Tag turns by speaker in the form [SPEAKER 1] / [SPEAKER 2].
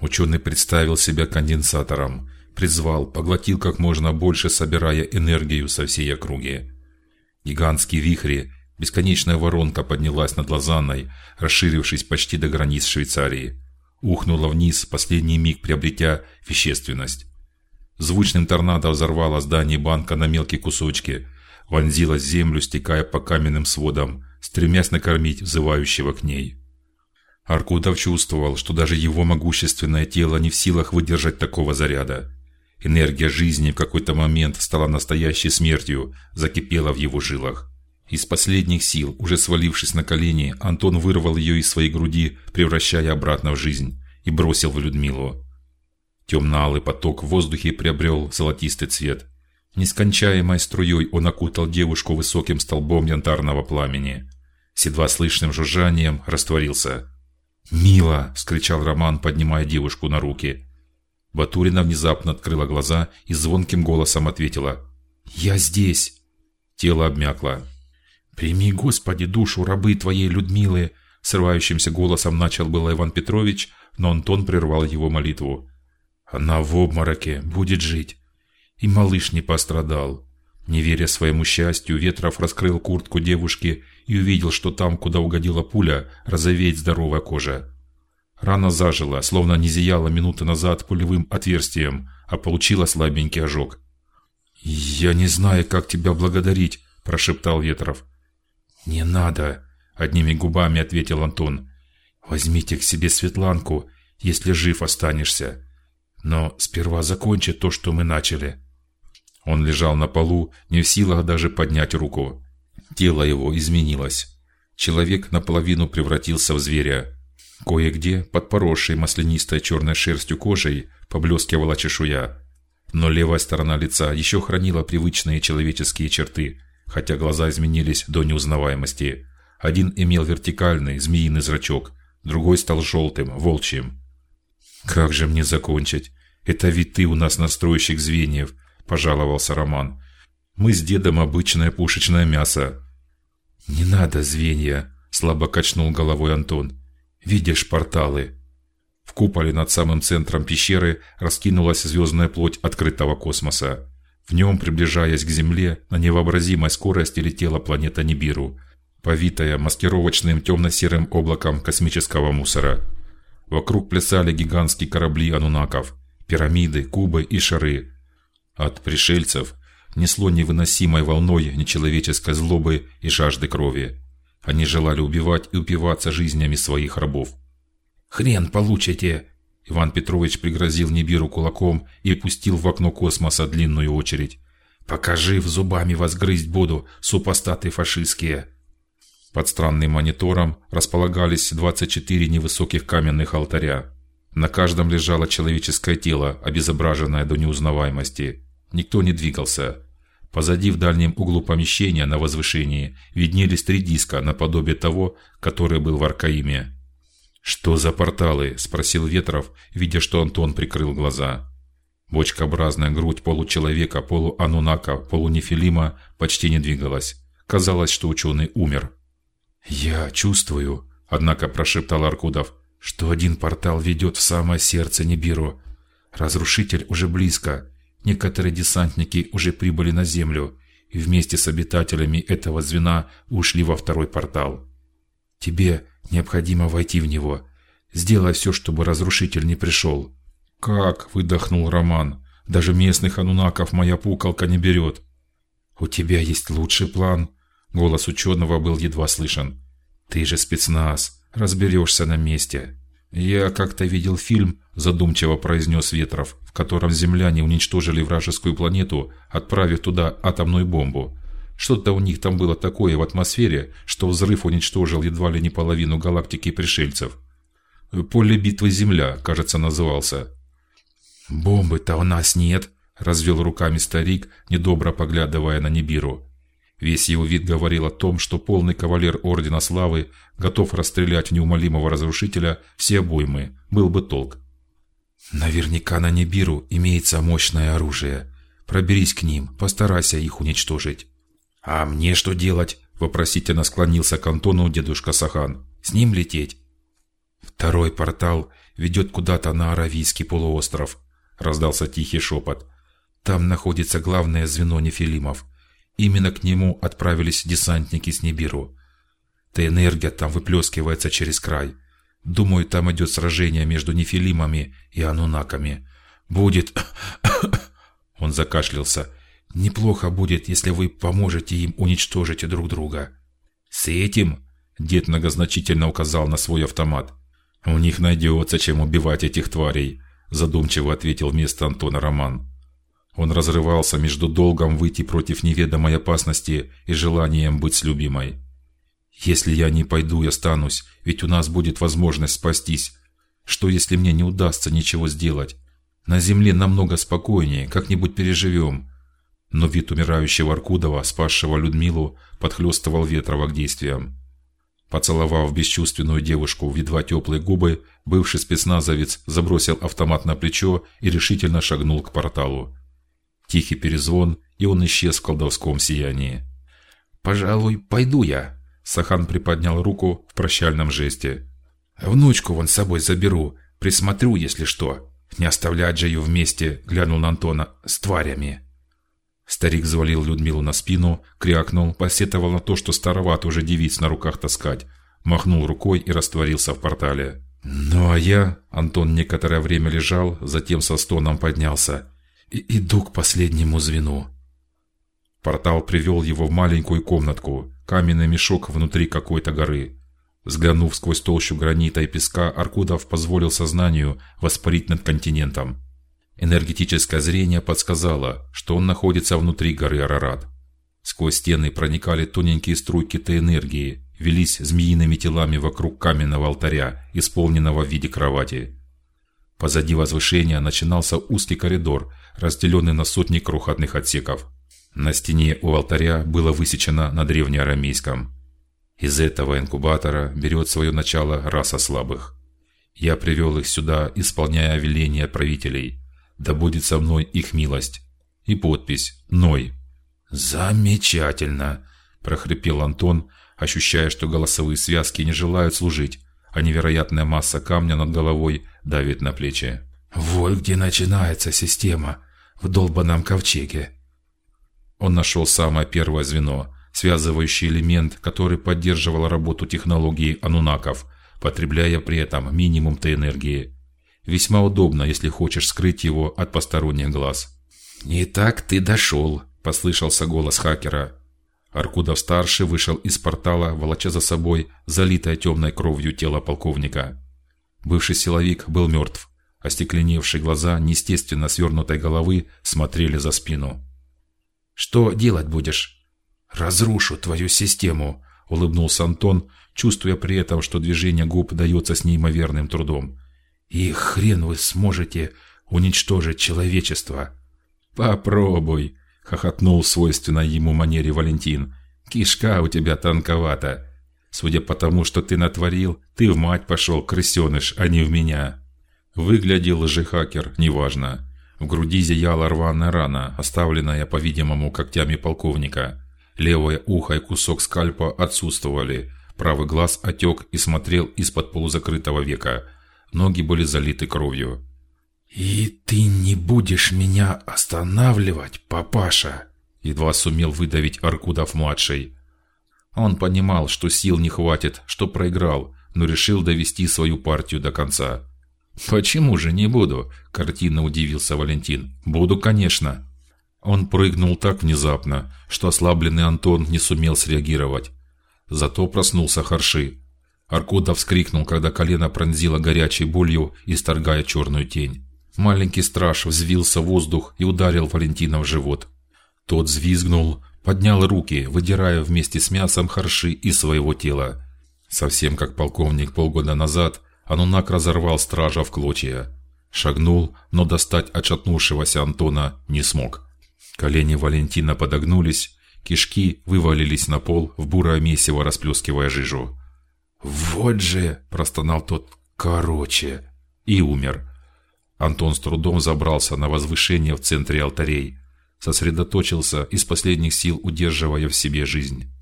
[SPEAKER 1] Ученый представил себя конденсатором, призвал, поглотил как можно больше, собирая энергию со всей округи. Гигантские вихри, бесконечная воронка поднялась над Лозанной, расширившись почти до границ Швейцарии, ухнула вниз, последний миг приобретя вещественность. Звучным торнадо взорвало здание банка на мелкие кусочки, вонзилось в землю, стекая по каменным сводам, стремясь накормить взывающего к ней. Аркудов чувствовал, что даже его могущественное тело не в силах выдержать такого заряда. Энергия жизни в какой-то момент стала настоящей смертью, закипела в его жилах. Из последних сил, уже свалившись на колени, Антон вырвал ее из своей груди, превращая обратно в жизнь, и бросил в Людмилу. Темно-алый поток в воздухе приобрел золотистый цвет. Нескончаемой струей он окутал девушку высоким столбом янтарного пламени. С едва слышным жужжанием растворился. "Мила!" вскричал Роман, поднимая девушку на руки. Батурина внезапно открыла глаза и звонким голосом ответила: "Я здесь". Тело обмякло. "Прими, Господи, душу рабы твоей Людмилы", срывающимся голосом начал было Иван Петрович, но Антон прервал его молитву. Она в обмороке, будет жить. И малыш не пострадал. Не веря своему счастью, Ветров раскрыл куртку девушки и увидел, что там, куда угодила пуля, розовеет здоровая кожа. Рана зажила, словно не зияла минуты назад пулевым отверстием, а получила слабенький ожог. Я не знаю, как тебя благодарить, прошептал Ветров. Не надо, одними губами ответил Антон. Возьмите к себе Светланку, если жив останешься. Но сперва закончи то, что мы начали. Он лежал на полу, не в силах даже поднять руку. Тело его изменилось. Человек наполовину превратился в зверя. Кое-где под поросшей маслянистой черной шерстью кожей поблескивала чешуя, но левая сторона лица еще хранила привычные человеческие черты, хотя глаза изменились до неузнаваемости. Один имел вертикальный змеиный зрачок, другой стал желтым, волчьим. Как же мне закончить? Это ведь ты у нас настройщик звеньев, пожаловался Роман. Мы с дедом обычное пушечное мясо. Не надо звенья, слабо качнул головой Антон. Видишь порталы? В куполе над самым центром пещеры раскинулась звездная плоть открытого космоса. В нем, приближаясь к Земле, на невообразимой скорости летела планета Нибиру, повитая маскировочным темно-серым облаком космического мусора. Вокруг плясали гигантские корабли анунаков, пирамиды, кубы и шары. От пришельцев несло невыносимой волной нечеловеческой злобы и жажды крови. Они желали убивать и упиваться жизнями своих рабов. Хрен получите! Иван Петрович пригрозил Нибиру кулаком и пустил в окно космоса длинную очередь. Покажи, в зубами вас грызть буду, супостаты фашистские. Под странным монитором располагались 24 невысоких каменных алтаря. На каждом лежало человеческое тело, обезображенное до неузнаваемости. Никто не двигался. Позади в дальнем углу помещения на возвышении виднелись три диска наподобие того, который был в Аркаиме. Что за порталы? – спросил Ветров, видя, что Антон прикрыл глаза. Бочкообразная грудь получеловека, полуанунака, полунефилима почти не двигалась. Казалось, что ученый умер. Я чувствую, однако прошептал Аркудов, что один портал ведет в самое сердце Нибиру. Разрушитель уже близко. Некоторые десантники уже прибыли на землю и вместе с обитателями этого звена ушли во второй портал. Тебе необходимо войти в него. Сделай все, чтобы разрушитель не пришел. Как выдохнул Роман. Даже местных анунаков моя пукалка не берет. У тебя есть лучший план? Голос ученого был едва слышен. Ты же спецназ, разберешься на месте. Я как-то видел фильм, задумчиво произнес Ветров, в котором земляне уничтожили вражескую планету, отправив туда атомную бомбу. Что-то у них там было такое в атмосфере, что взрыв уничтожил едва ли не половину галактики пришельцев. Поле битвы Земля, кажется, назывался. Бомбы-то у нас нет, развел руками старик, недобро поглядывая на Нибиру. Весь его вид говорил о том, что полный кавалер ордена славы готов расстрелять неумолимого разрушителя все обоймы, был бы толк. Наверняка на Небиру имеется мощное оружие. Проберись к ним, постарайся их уничтожить. А мне что делать? Вопросительно склонился к Антону дедушка Сахан. С ним лететь? Второй портал ведет куда-то на Аравийский полуостров. Раздался тихий шепот. Там находится главное звено нефилимов. Именно к нему отправились десантники с Нибиру. Та энергия там выплескивается через край. Думаю, там идет сражение между нефилимами и анунаками. Будет. Он закашлялся. Неплохо будет, если вы поможете им уничтожить друг друга. С этим дед многозначительно указал на свой автомат. У них найдется чем убивать этих тварей, задумчиво ответил вместо Антона Роман. Он разрывался между долгом выйти против неведомой опасности и желанием быть с любимой. Если я не пойду и останусь, ведь у нас будет возможность спастись. Что если мне не удастся ничего сделать? На земле намного спокойнее, как-нибудь переживем. Но вид умирающего Аркудова, спасшего Людмилу, подхлестывал Ветрова к действиям. Поцеловав бесчувственную девушку в едва теплые губы, бывший спецназовец забросил автомат на плечо и решительно шагнул к порталу. Тихий перезвон, и он исчез в колдовском сиянии. Пожалуй, пойду я. Сахан приподнял руку в прощальном жесте. Внучку вон с собой заберу, присмотрю, если что. Не оставлять же ее вместе, глянул на Антона с тварями. Старик завалил Людмилу на спину, крякнул, посетовал на то, что староват уже девиц на руках таскать, махнул рукой и растворился в портале. Ну а я, Антон некоторое время лежал, затем со стоном поднялся и иду к последнему звену. Портал привел его в маленькую комнатку, каменный мешок внутри какой-то горы. Взглянув сквозь толщу гранита и песка, Аркудов позволил сознанию воспарить над континентом. Энергетическое зрение подсказало, что он находится внутри горы Арарат. Сквозь стены проникали тоненькие струйки той энергии, велись змеиными телами вокруг каменного алтаря, исполненного в виде кровати. Позади возвышения начинался узкий коридор, разделенный на сотни крохотных отсеков. На стене у алтаря было высечено на древнеарамейском: "Из этого инкубатора берет свое начало раса слабых. Я привел их сюда, исполняя веления правителей. Да будет со мной их милость". И подпись: "Ной". Замечательно, прохрипел Антон, ощущая, что голосовые связки не желают служить а невероятная масса камня над головой давит на плечи. Вот где начинается система в долбанном ковчеге. Он нашел самое первое звено, связывающий элемент, который поддерживал работу технологии анунаков, потребляя при этом минимум Т энергии. Весьма удобно, если хочешь скрыть его от посторонних глаз. «Итак, ты дошел», – послышался голос хакера. Аркудов старший вышел из портала, волоча за собой залитое темной кровью тело полковника. Бывший силовик был мертв. Остекленевшие глаза неестественно свернутой головы смотрели за спину. Что делать будешь? Разрушу твою систему, улыбнулся Антон, чувствуя при этом, что движение губ дается с неимоверным трудом. И хрен вы сможете уничтожить человечество. Попробуй, хохотнул в свойственной ему манере Валентин. Кишка у тебя тонковата. Судя по тому, что ты натворил, ты в мать пошел, крысеныш, а не в меня. Выглядел же хакер, неважно. В груди зияла рваная рана, оставленная, по-видимому, когтями полковника. Левое ухо и кусок скальпа отсутствовали. Правый глаз отек и смотрел из-под полузакрытого века. Ноги были залиты кровью. «И ты не будешь меня останавливать, папаша?» Едва сумел выдавить Аркудов-младший. Он понимал, что сил не хватит, что проиграл, но решил довести свою партию до конца. «Почему же не буду?» – картинно удивился Валентин. «Буду, конечно». Он прыгнул так внезапно, что ослабленный Антон не сумел среагировать. Зато проснулся Харши. Аркудов вскрикнул, когда колено пронзило горячей болью, исторгая черную тень. Маленький страж взвился в воздух и ударил Валентина в живот. Тот взвизгнул, поднял руки, выдирая вместе с мясом харши из своего тела. Совсем как полковник полгода назад, Анунак разорвал стража в клочья. Шагнул, но достать отшатнувшегося Антона не смог. Колени Валентина подогнулись, кишки вывалились на пол в бурое месиво, расплескивая жижу. Вот же, простонал тот. Короче, и умер. Антон с трудом забрался на возвышение в центре алтарей, сосредоточился из последних сил, удерживая в себе жизнь.